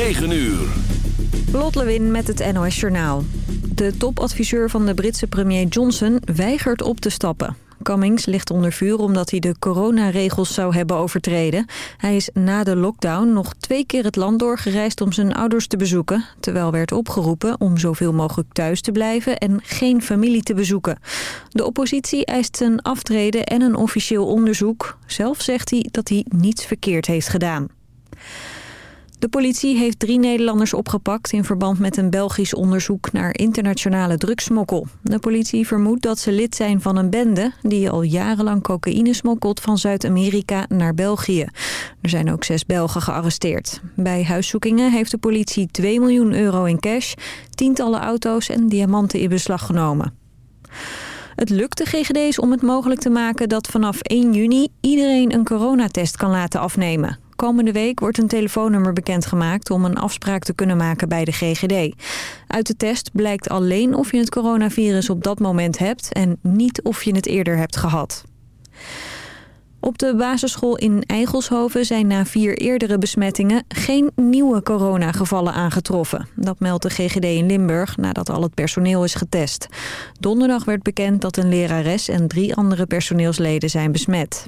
9 uur. Lot Lewin met het NOS Journaal. De topadviseur van de Britse premier Johnson weigert op te stappen. Cummings ligt onder vuur omdat hij de coronaregels zou hebben overtreden. Hij is na de lockdown nog twee keer het land doorgereisd om zijn ouders te bezoeken... terwijl werd opgeroepen om zoveel mogelijk thuis te blijven en geen familie te bezoeken. De oppositie eist zijn aftreden en een officieel onderzoek. Zelf zegt hij dat hij niets verkeerd heeft gedaan. De politie heeft drie Nederlanders opgepakt in verband met een Belgisch onderzoek naar internationale drugsmokkel. De politie vermoedt dat ze lid zijn van een bende die al jarenlang cocaïne smokkelt van Zuid-Amerika naar België. Er zijn ook zes Belgen gearresteerd. Bij huiszoekingen heeft de politie 2 miljoen euro in cash, tientallen auto's en diamanten in beslag genomen. Het lukt de GGD's om het mogelijk te maken dat vanaf 1 juni iedereen een coronatest kan laten afnemen. Komende week wordt een telefoonnummer bekendgemaakt om een afspraak te kunnen maken bij de GGD. Uit de test blijkt alleen of je het coronavirus op dat moment hebt en niet of je het eerder hebt gehad. Op de basisschool in Eigelshoven zijn na vier eerdere besmettingen geen nieuwe coronagevallen aangetroffen. Dat meldt de GGD in Limburg nadat al het personeel is getest. Donderdag werd bekend dat een lerares en drie andere personeelsleden zijn besmet.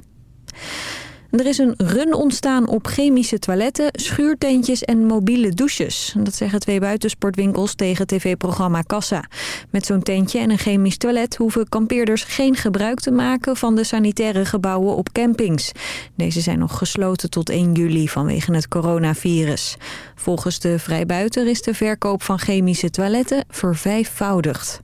Er is een run ontstaan op chemische toiletten, schuurtentjes en mobiele douches. Dat zeggen twee buitensportwinkels tegen tv-programma Kassa. Met zo'n tentje en een chemisch toilet hoeven kampeerders geen gebruik te maken van de sanitaire gebouwen op campings. Deze zijn nog gesloten tot 1 juli vanwege het coronavirus. Volgens de Vrijbuiter is de verkoop van chemische toiletten vervijfvoudigd.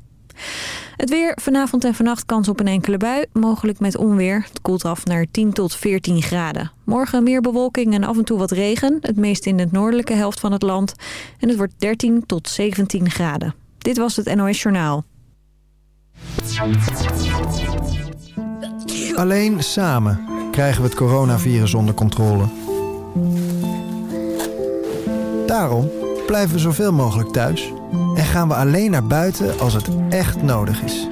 Het weer, vanavond en vannacht kans op een enkele bui, mogelijk met onweer. Het koelt af naar 10 tot 14 graden. Morgen meer bewolking en af en toe wat regen, het meest in de noordelijke helft van het land. En het wordt 13 tot 17 graden. Dit was het NOS Journaal. Alleen samen krijgen we het coronavirus onder controle. Daarom blijven we zoveel mogelijk thuis en gaan we alleen naar buiten als het echt nodig is.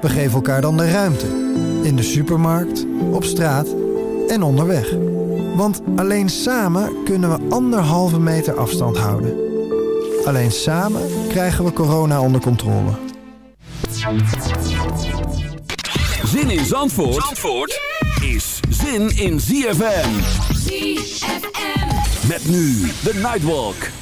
We geven elkaar dan de ruimte. In de supermarkt, op straat en onderweg. Want alleen samen kunnen we anderhalve meter afstand houden. Alleen samen krijgen we corona onder controle. Zin in Zandvoort, Zandvoort is zin in ZFM. ZFM. Met nu de Nightwalk.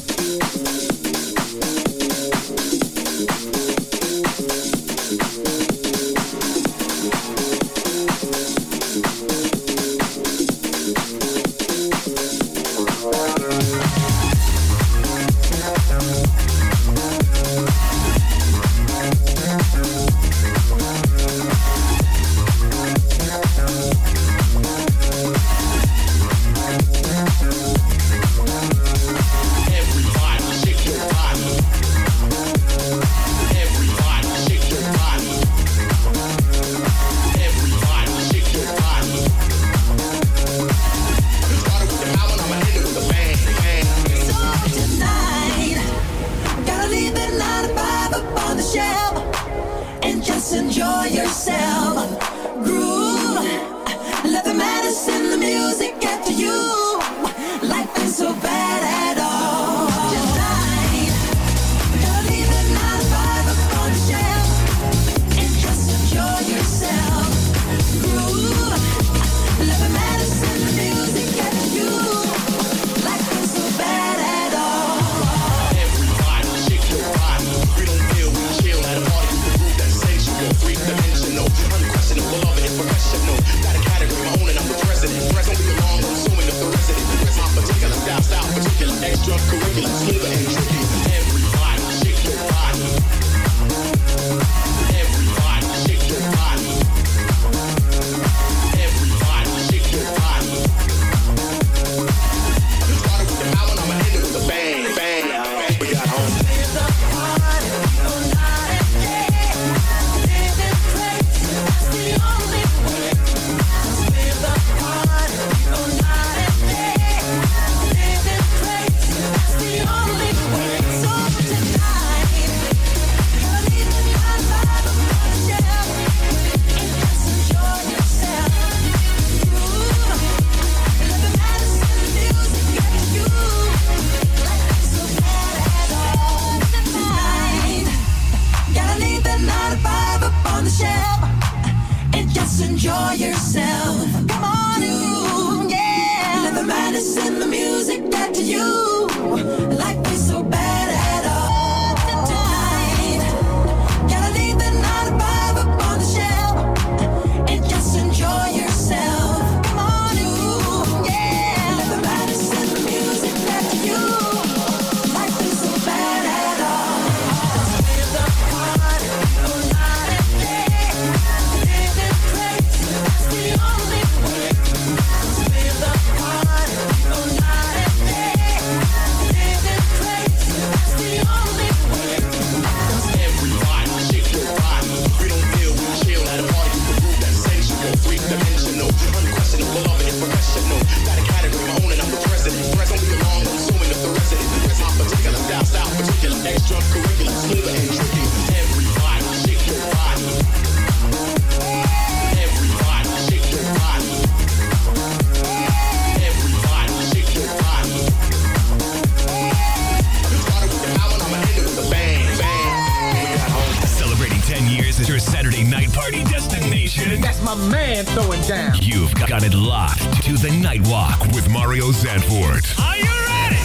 throwing down. You've got it locked to the Nightwalk with Mario Zanfort. Are you ready?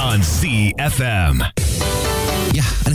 On CFM.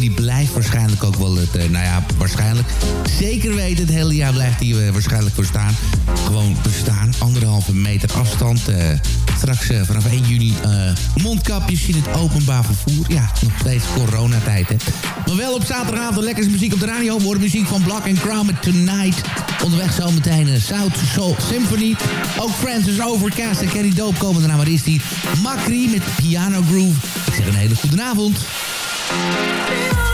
die blijft waarschijnlijk ook wel het, uh, nou ja, waarschijnlijk. Zeker weten, het hele jaar blijft die uh, waarschijnlijk voor staan. Gewoon bestaan, anderhalve meter afstand. straks vanaf 1 juni mondkapjes in het openbaar vervoer. Ja, nog steeds coronatijd, hè. Maar wel op zaterdagavond lekkere muziek op de radio. Wordt muziek van Black and Crown met Tonight. Onderweg zometeen een South Soul Symphony. Ook Francis Overcast en Kerry Dope komen erna. Maar is die Macri met Piano Groove. Ik zeg een hele goede avond. Be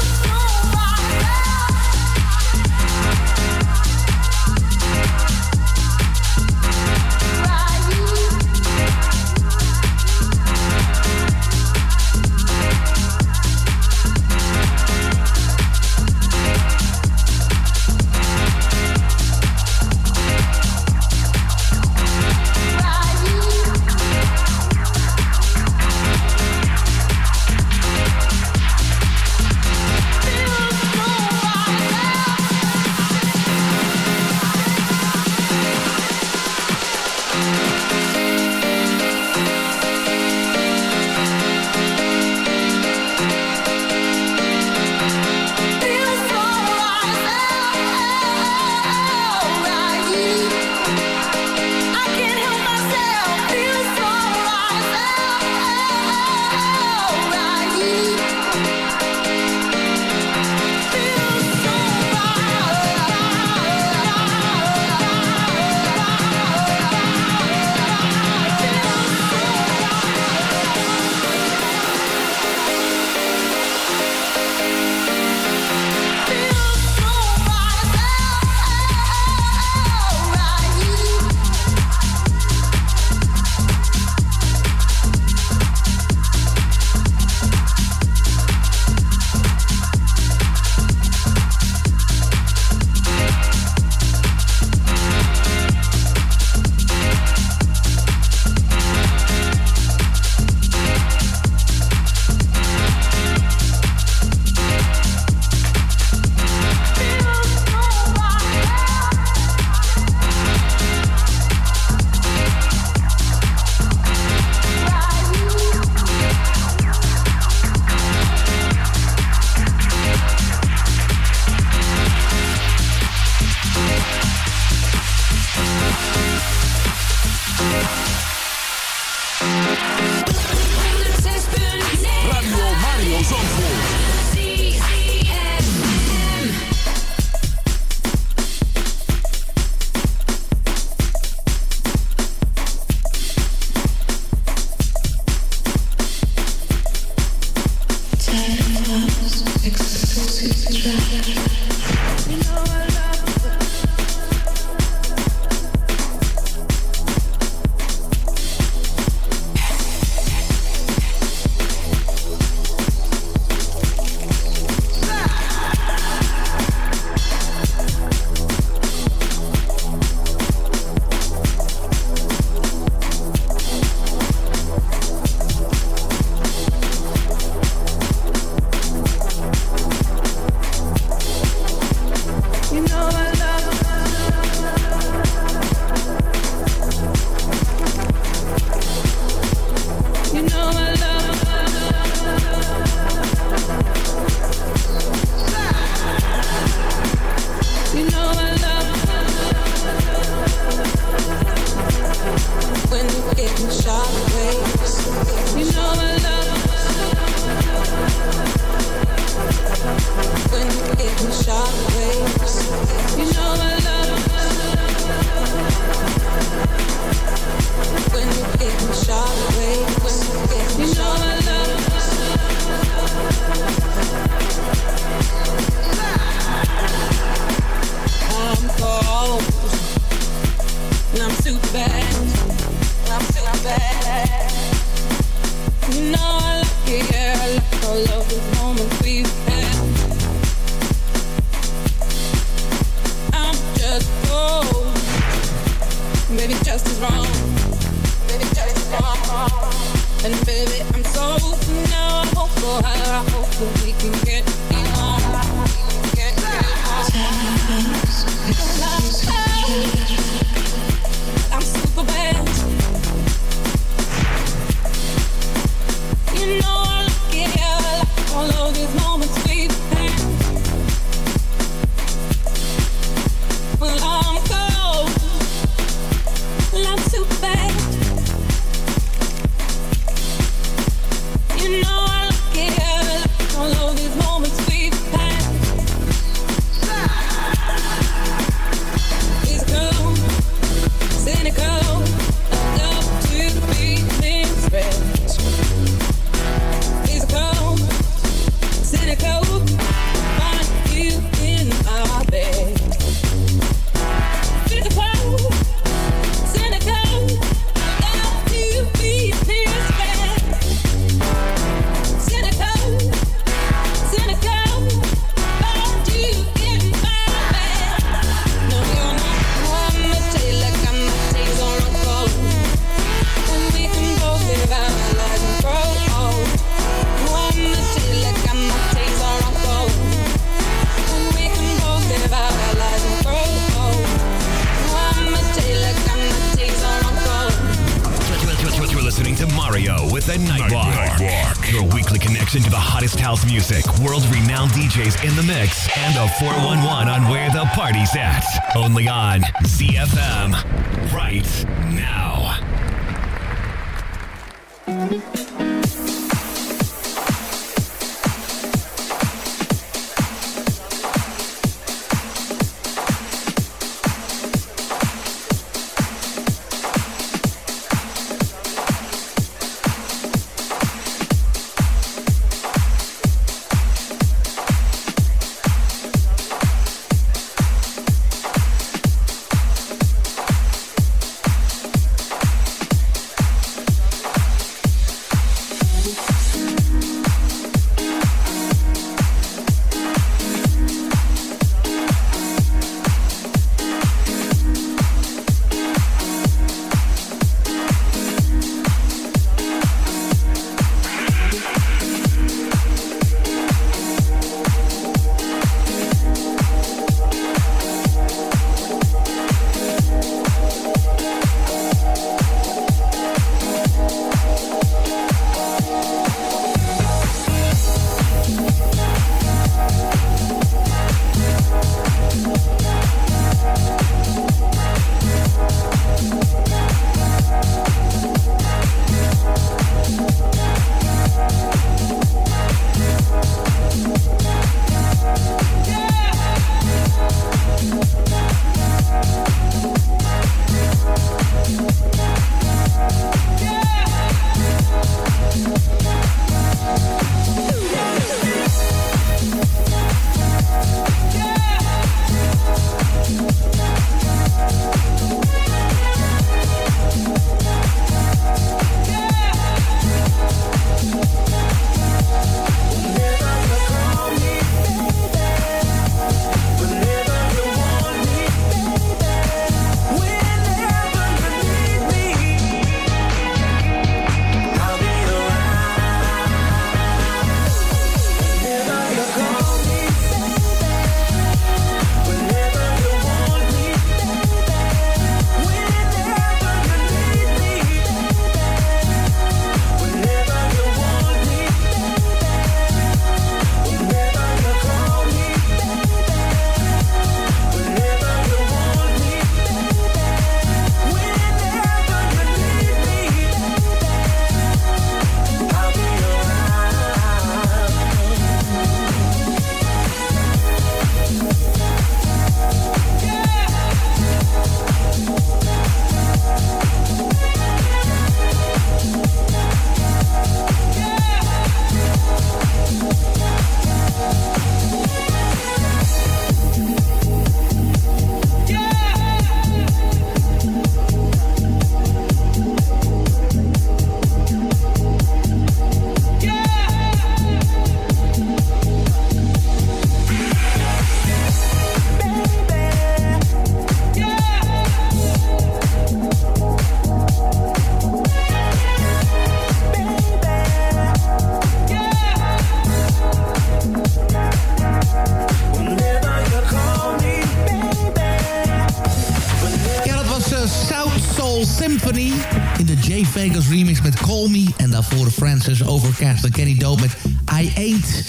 Francis Overcast en Kenny Dope met I Ain't.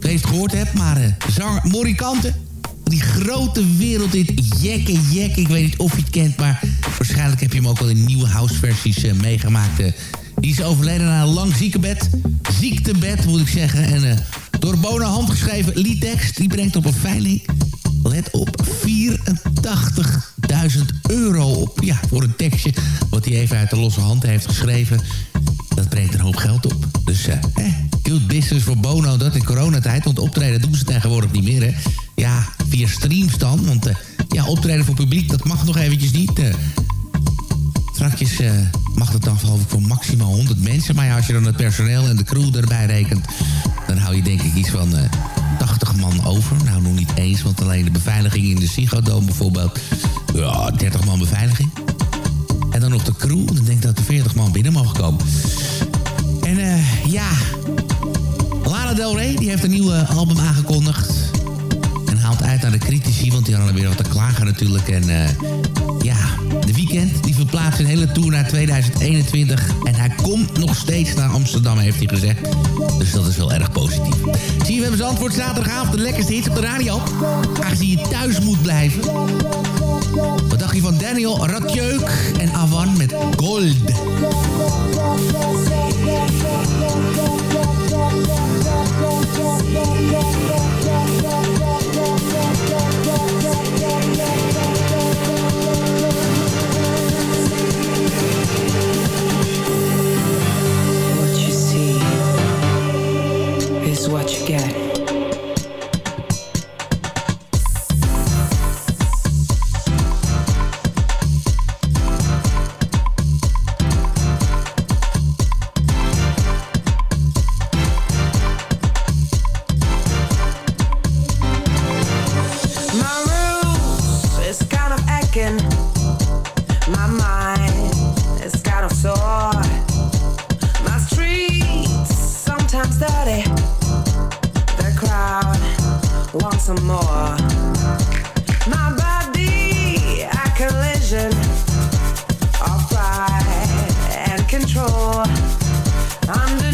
Weet het gehoord hebt, maar uh, zanger. Die grote wereld dit Jekke Jekke. Ik weet niet of je het kent, maar waarschijnlijk heb je hem ook al in nieuwe houseversies uh, meegemaakt. Uh, die is overleden na een lang ziekenbed. Ziektebed, moet ik zeggen. En door Bona handgeschreven liedtekst. Die brengt op een veiling, let op, 84.000 euro op. Ja, voor een tekstje wat hij even uit de losse hand heeft geschreven. Dat brengt een hoop geld op. Dus, eh, eh good business voor Bono, dat in coronatijd. Want optreden doen ze tegenwoordig niet meer, hè. Ja, via streams dan. Want uh, ja, optreden voor publiek, dat mag nog eventjes niet. Straks uh, mag het dan geloof ik voor maximaal 100 mensen. Maar ja, als je dan het personeel en de crew erbij rekent... dan hou je denk ik iets van uh, 80 man over. Nou, nog niet eens, want alleen de beveiliging in de Sigodome bijvoorbeeld... ja, 30 man beveiliging. En dan nog de crew, dan denk ik dat er 40 man binnen mogen komen. En uh, ja, Lana Del Rey, die heeft een nieuwe album aangekondigd. Haalt uit naar de critici, want die hadden weer wat te klagen natuurlijk. En uh, ja, de weekend die verplaatst een hele tour naar 2021. En hij komt nog steeds naar Amsterdam, heeft hij gezegd. Dus dat is wel erg positief. Zie je, we hebben antwoord zaterdagavond. De lekkerste hits op de radio. Aangezien je thuis moet blijven. Wat dacht je van Daniel Radjeuk en Avan met Gold? What you get. want some more. My body a collision of pride and control. Under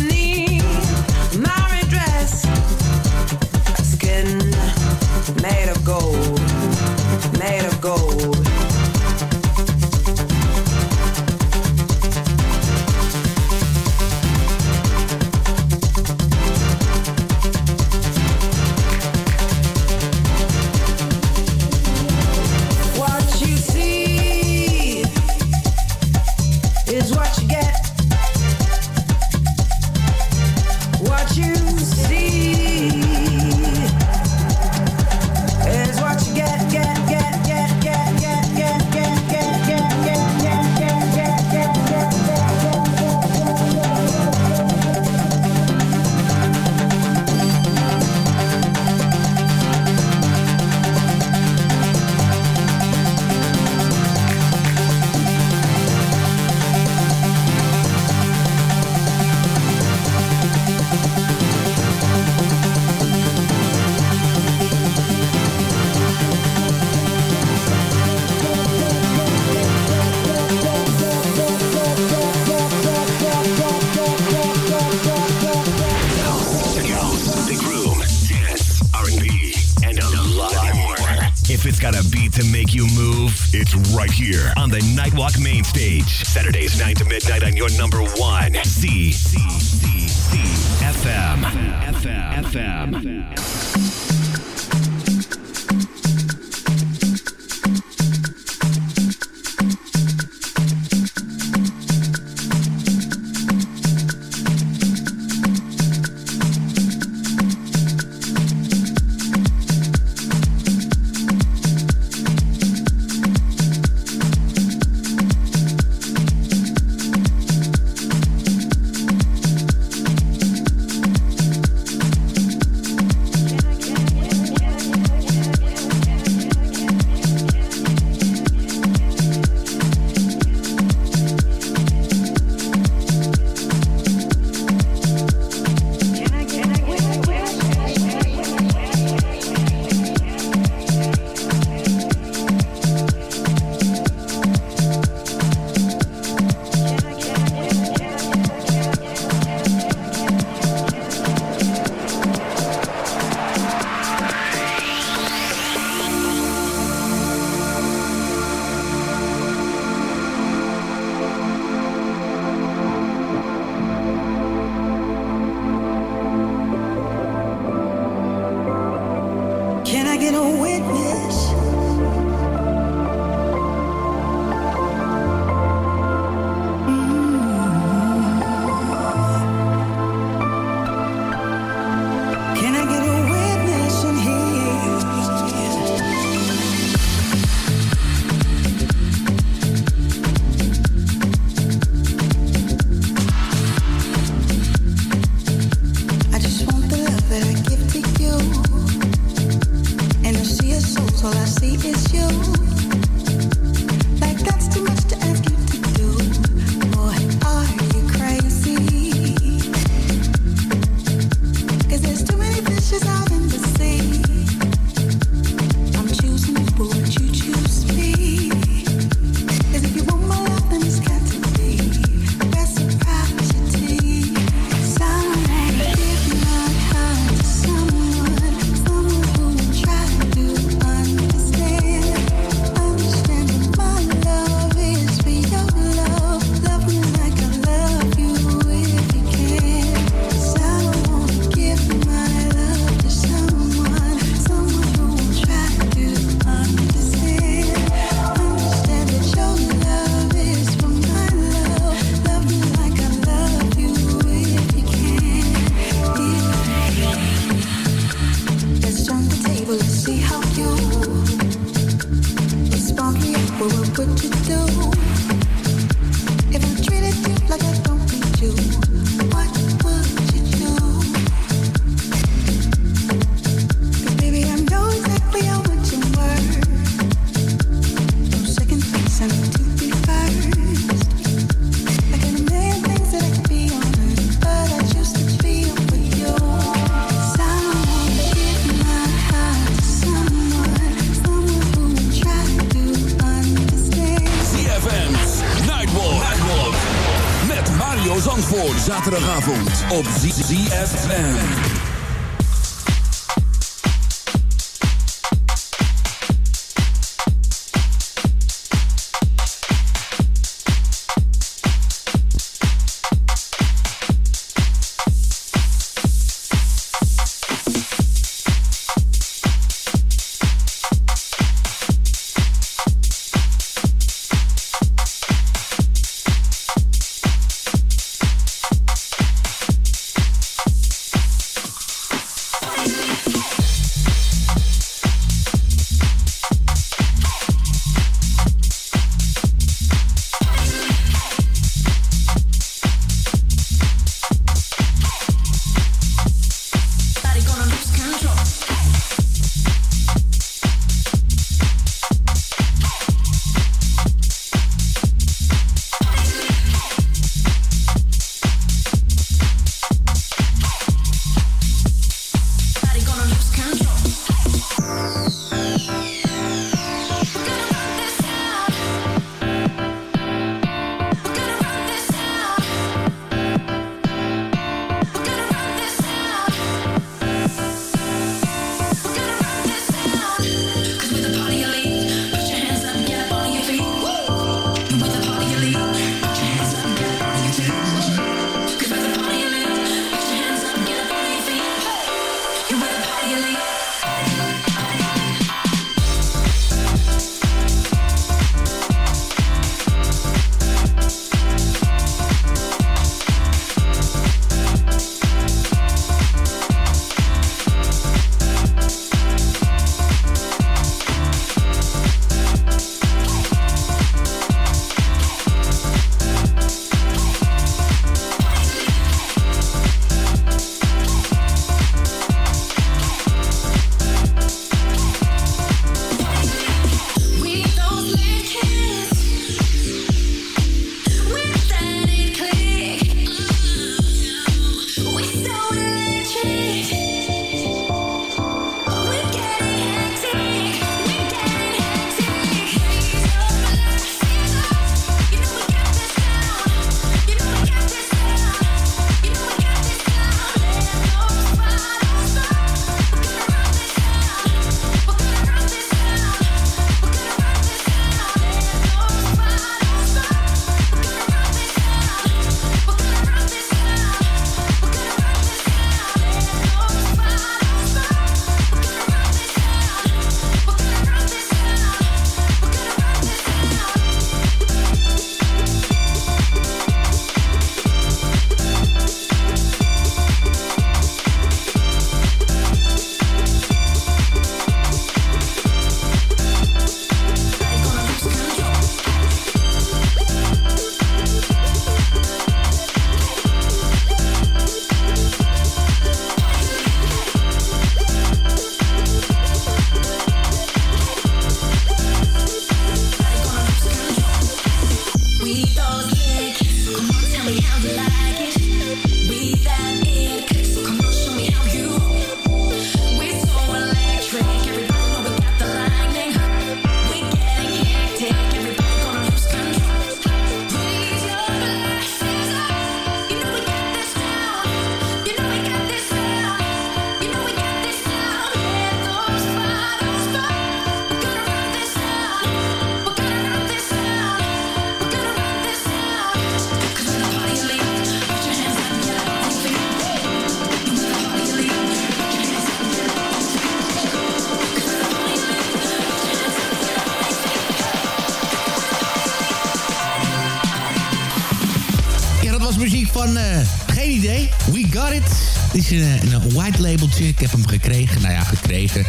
Ik heb hem gekregen, nou ja, gekregen.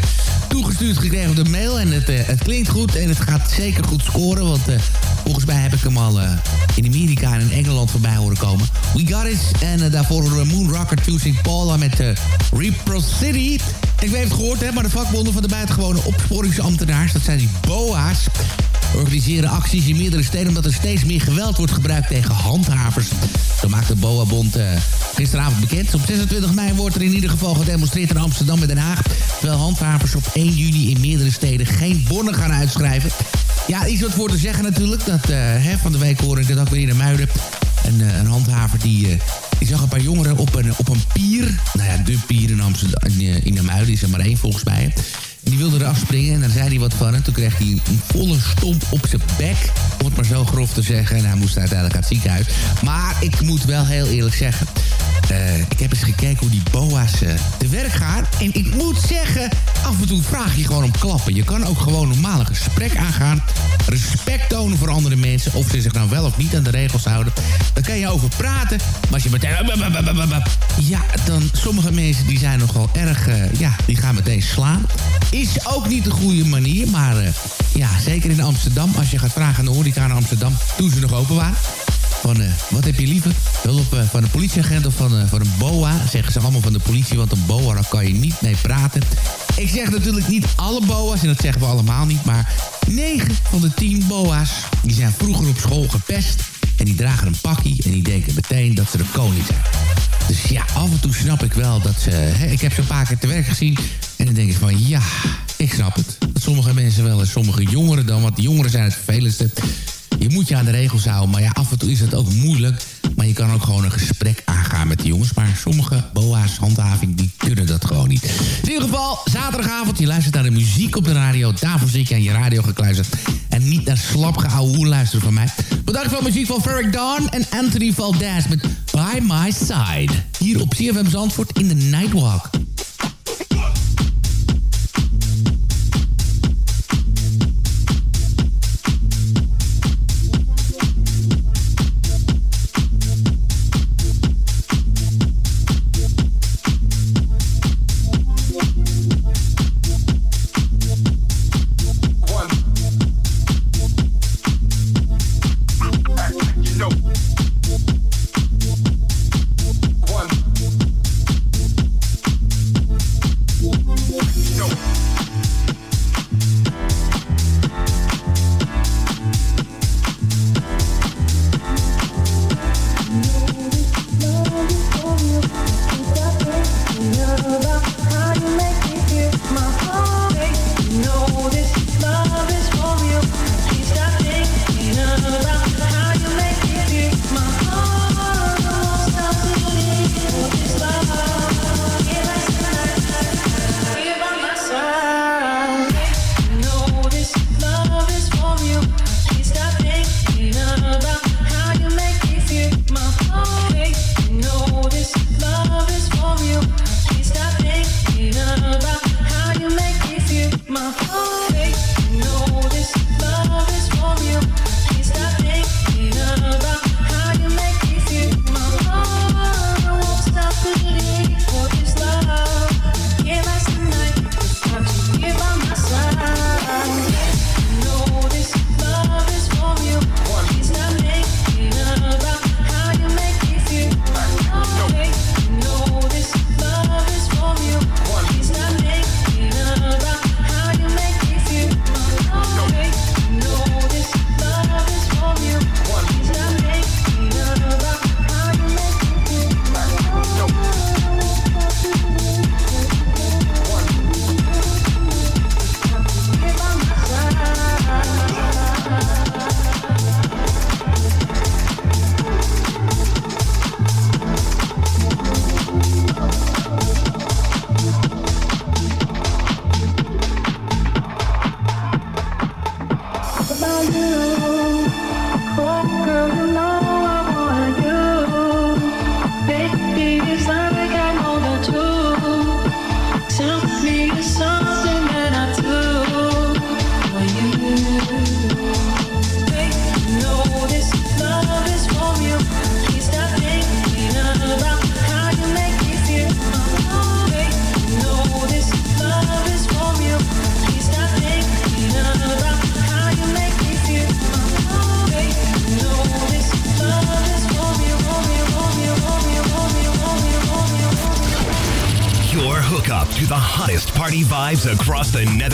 Toegestuurd gekregen op de mail. En het, uh, het klinkt goed en het gaat zeker goed scoren. Want volgens mij heb ik hem al in Amerika en in Engeland voorbij horen komen. We Got It. En daarvoor horen we Moon Rocker Choosing Paula met uh, Repro City. Ik weet het gehoord, hè, maar de vakbonden van de buitengewone opsporingsambtenaars... dat zijn die BOA's organiseren acties in meerdere steden... omdat er steeds meer geweld wordt gebruikt tegen handhavers. Zo maakt de BOA-bond uh, gisteravond bekend. Op 26 mei wordt er in ieder geval gedemonstreerd in Amsterdam en Den Haag. Terwijl handhavers op 1 juni in meerdere steden geen bonnen gaan uitschrijven. Ja, iets wat voor te zeggen natuurlijk. Dat, uh, hè, van de week hoor ik dat ook weer in de Muiden. Een, een handhaver die, die zag een paar jongeren op een, op een pier. Nou ja, de pier in Amsterdam, in, in de Muiden is er maar één volgens mij. Die wilde eraf springen en daar zei hij wat van. En toen kreeg hij een volle stomp op zijn bek. Om het maar zo grof te zeggen. En hij moest uiteindelijk naar het ziekenhuis. Maar ik moet wel heel eerlijk zeggen... Uh, ik heb eens gekeken hoe die boa's uh, te werk gaan. En ik moet zeggen, af en toe vraag je gewoon om klappen. Je kan ook gewoon normaal een gesprek aangaan. Respect tonen voor andere mensen. Of ze zich nou wel of niet aan de regels houden. Dan kan je over praten. Maar als je meteen... Ja, dan sommige mensen die zijn nogal erg... Uh, ja, die gaan meteen slaan. Is ook niet de goede manier. Maar ja, zeker in Amsterdam. Als je gaat vragen aan de horeca in Amsterdam... toen ze nog open waren. Van, uh, wat heb je liever? Hulp uh, van een politieagent of van, van een boa? Zeggen ze allemaal van de politie, want een boa, daar kan je niet mee praten. Ik zeg natuurlijk niet alle boa's, en dat zeggen we allemaal niet... maar 9 van de 10 boa's, die zijn vroeger op school gepest... en die dragen een pakkie en die denken meteen dat ze de koning zijn. Dus ja, af en toe snap ik wel dat ze... Hè, ik heb ze een paar keer te werk gezien en dan denk ik van ja, ik snap het. Dat sommige mensen wel en sommige jongeren dan, want de jongeren zijn het vervelendste je moet je aan de regels houden. Maar ja, af en toe is het ook moeilijk. Maar je kan ook gewoon een gesprek aangaan met de jongens. Maar sommige boa's, handhaving, die kunnen dat gewoon niet. In ieder geval, zaterdagavond, je luistert naar de muziek op de radio. Daarvoor zit je aan je radio gekluisterd. En niet naar slap gehouden luisteren van mij. Bedankt voor muziek van Ferric Dawn en Anthony Valdez met By My Side. Hier op CFM Zandvoort in de Nightwalk. The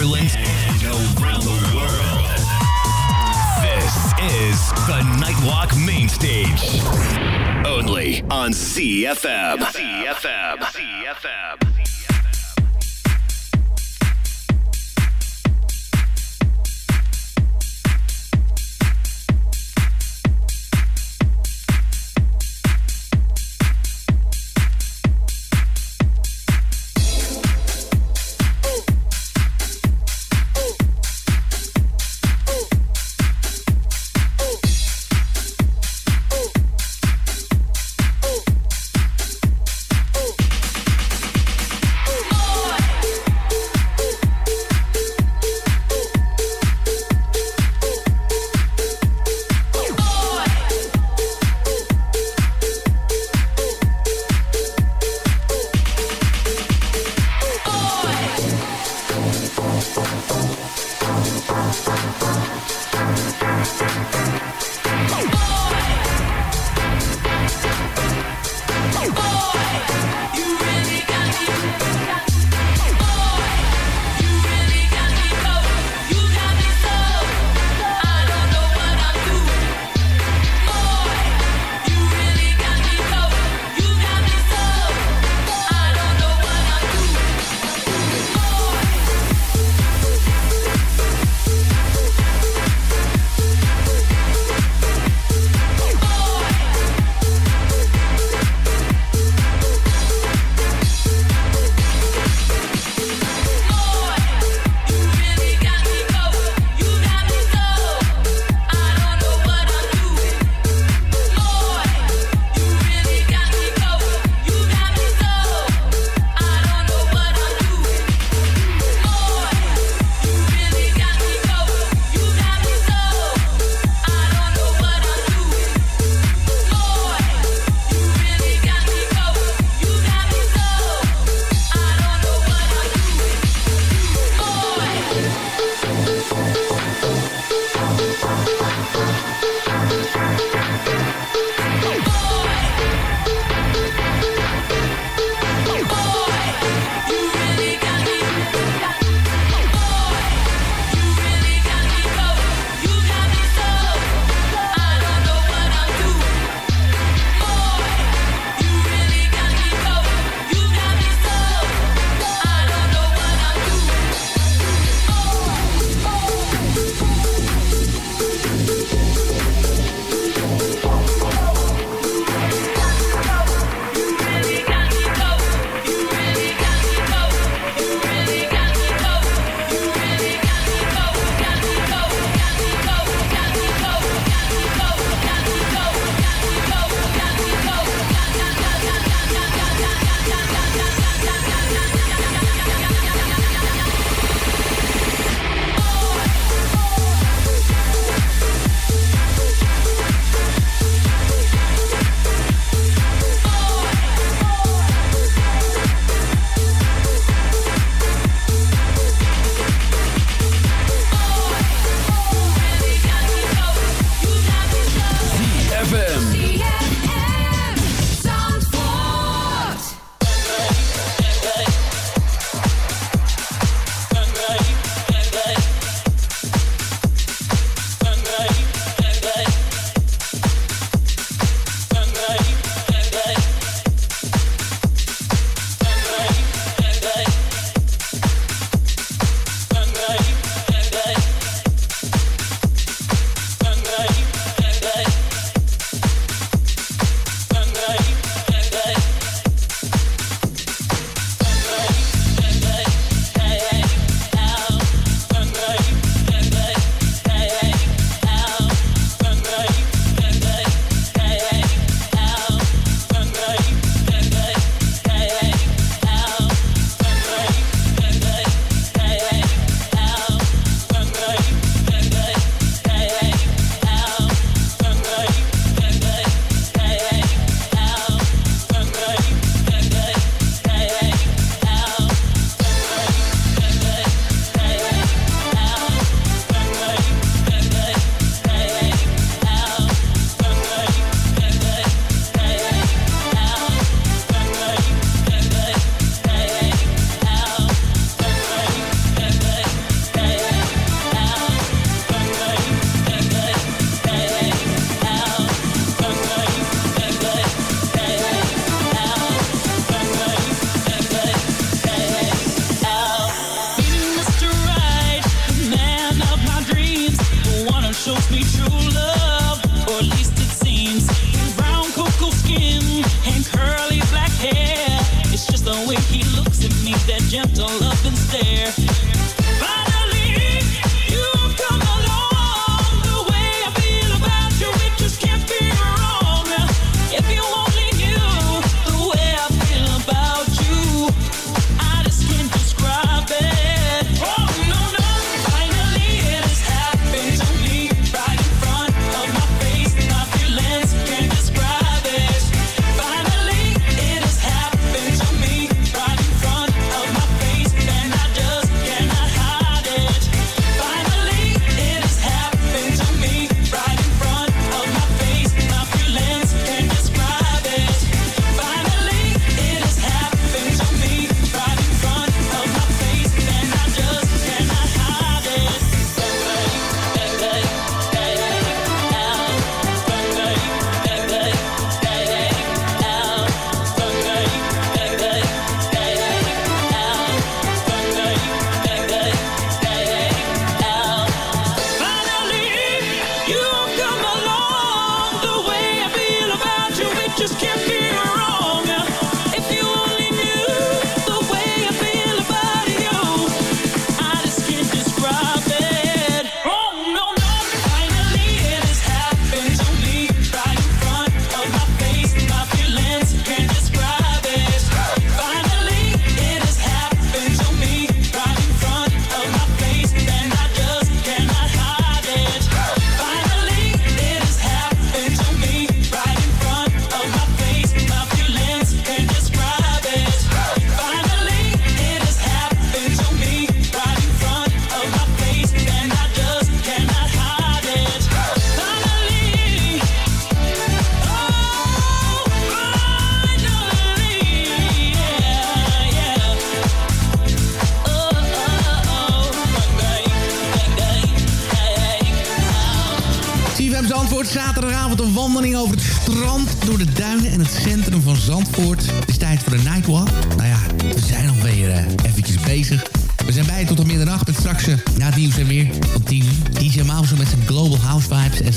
straks na het nieuws en.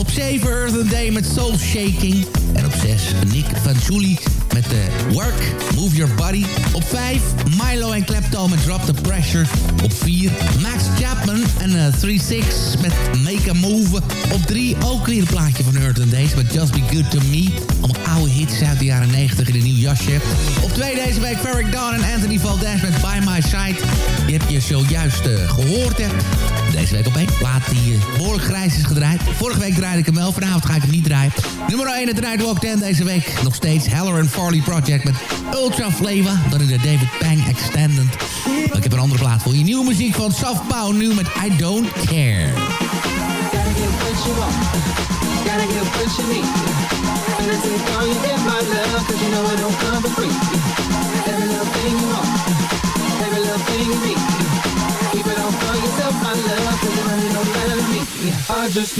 Op 7 Earth Day met Soul Shaking. En op 6 Nick van Julie met de Work, Move Your Body. Op 5 Milo en Klepto met Drop the Pressure. Op 4 Max Chapman en uh, eh, 3-6 met Make a Move. Op 3 ook weer een plaatje van Earth Days met Just Be Good To Me. Allemaal oude hits uit de jaren 90 in een nieuw jasje. Op 2 deze week Ferric Dawn en Anthony Valdez met By My Side. Die heb je zojuist uh, gehoord. Hè. Deze week op één plaat die uh, behoorlijk grijs is gedraaid. Vorige week draaide ik hem wel, vanavond ga ik hem niet draaien. Nummer 1 het Nightwalk 10 deze week. Nog steeds Heller and Farley Project met Ultra Flavor. Dan in de David Pang Extended. Maar ik heb een andere plaat voor je. Nieuwe muziek van Pow nu met I Don't Care. You you. I just...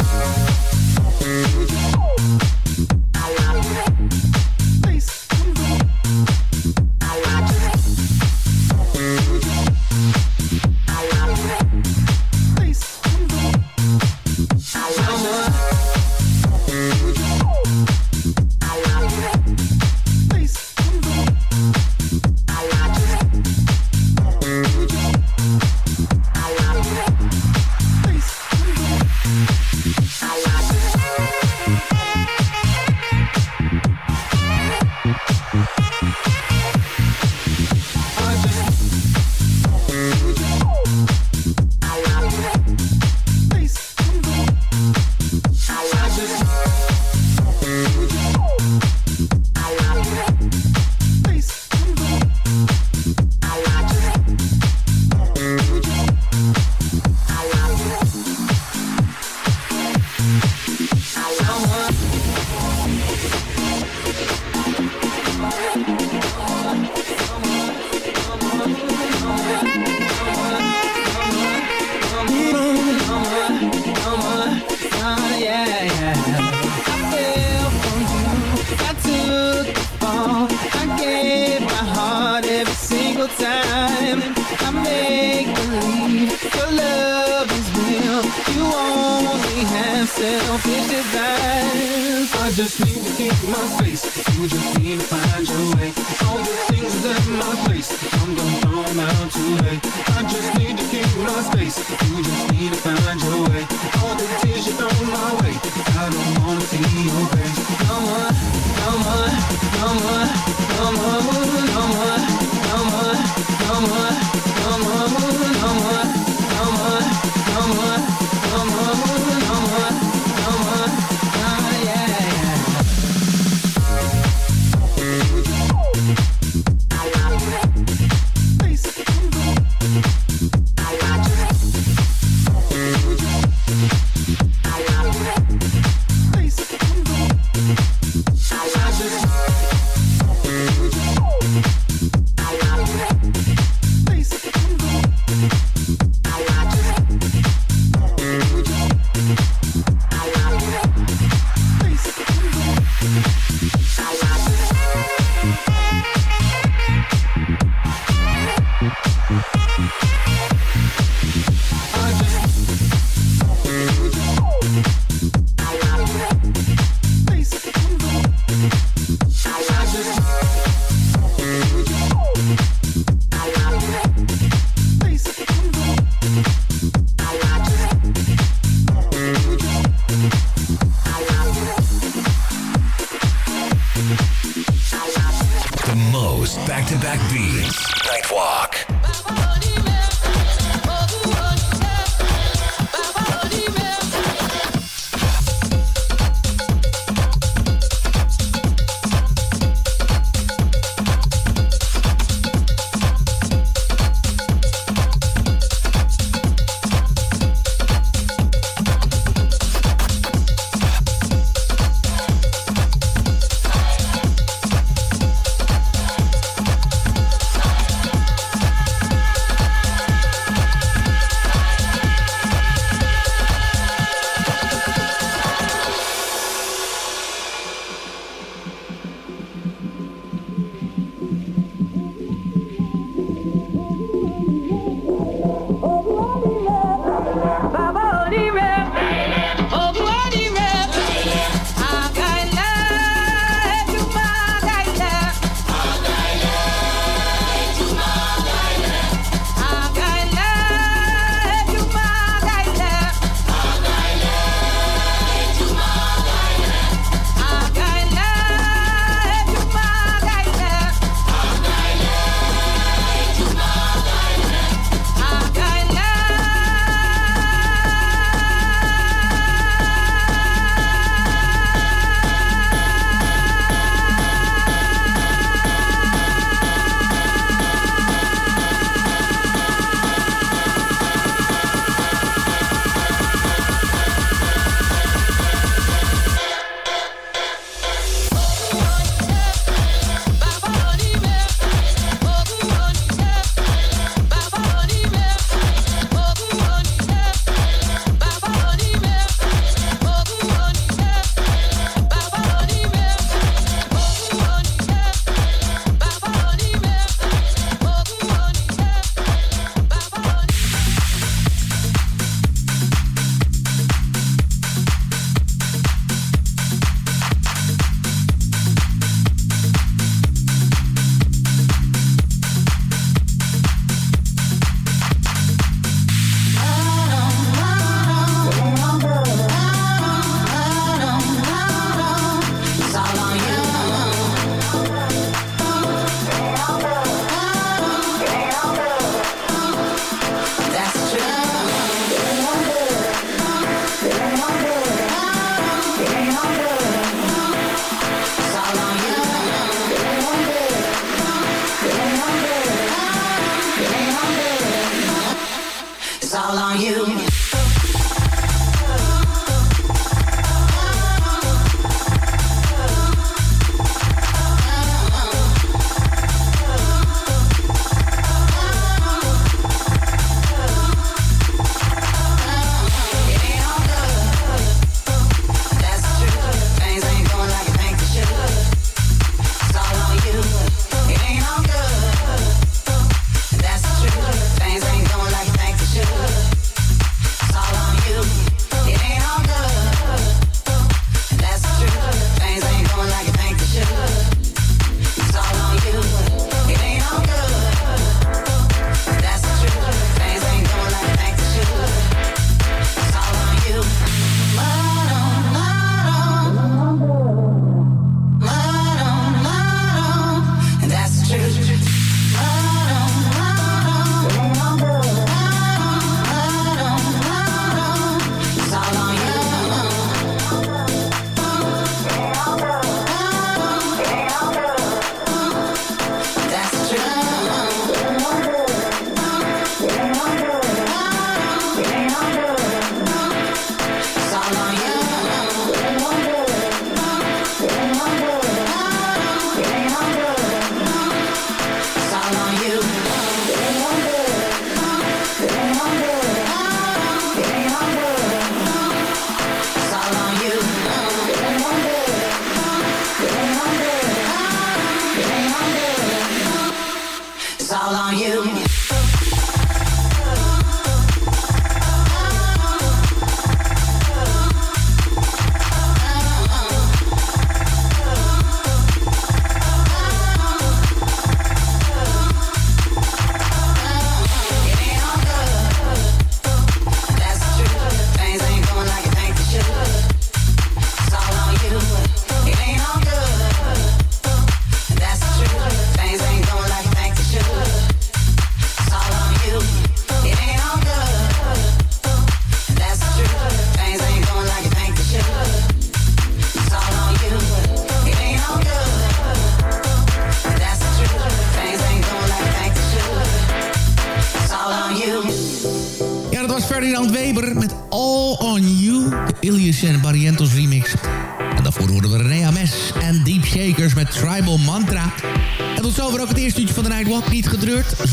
all on you.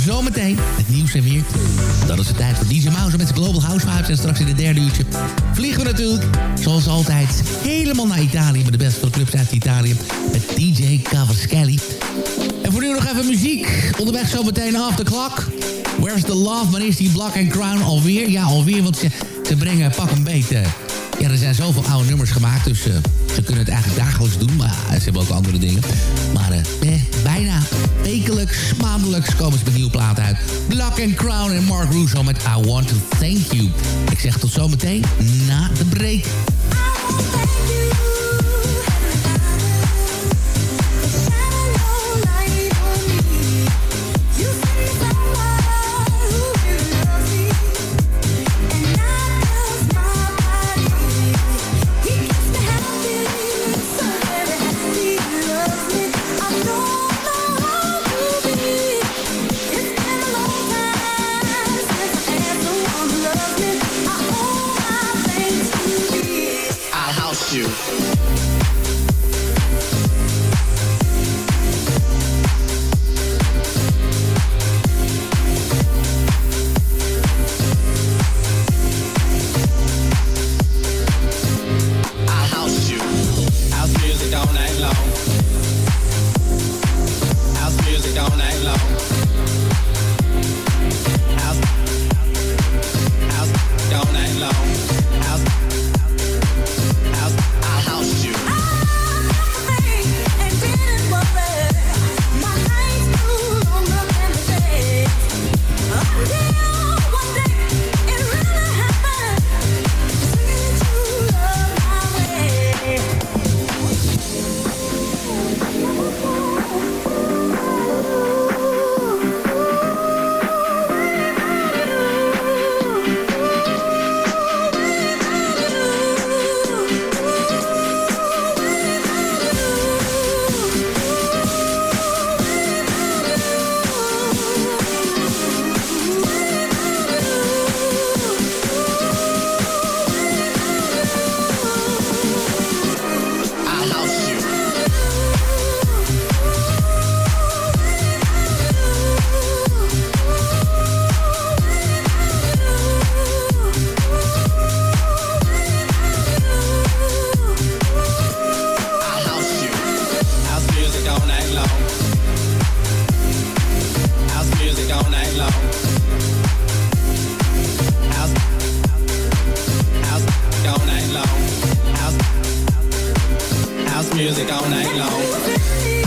Zometeen het nieuws en weer. Dat is de tijd voor DJ Mouse met Global House Vibes. En straks in het derde uurtje vliegen we natuurlijk, zoals altijd, helemaal naar Italië... met de beste van de clubs uit Italië, met DJ Cavaschelli. En voor nu nog even muziek. Onderweg zometeen af de klok. Where's the Love? Wanneer is die Black and Crown alweer? Ja, alweer, want ze, brengen pak een beetje... Ja, er zijn zoveel oude nummers gemaakt, dus uh, ze kunnen het eigenlijk dagelijks doen. Maar ze hebben ook andere dingen. Maar eh, bijna wekelijks, maandelijks komen ze met nieuwe plaat uit. Black and Crown en Mark Russo met I Want To Thank You. Ik zeg tot zometeen na de break. now.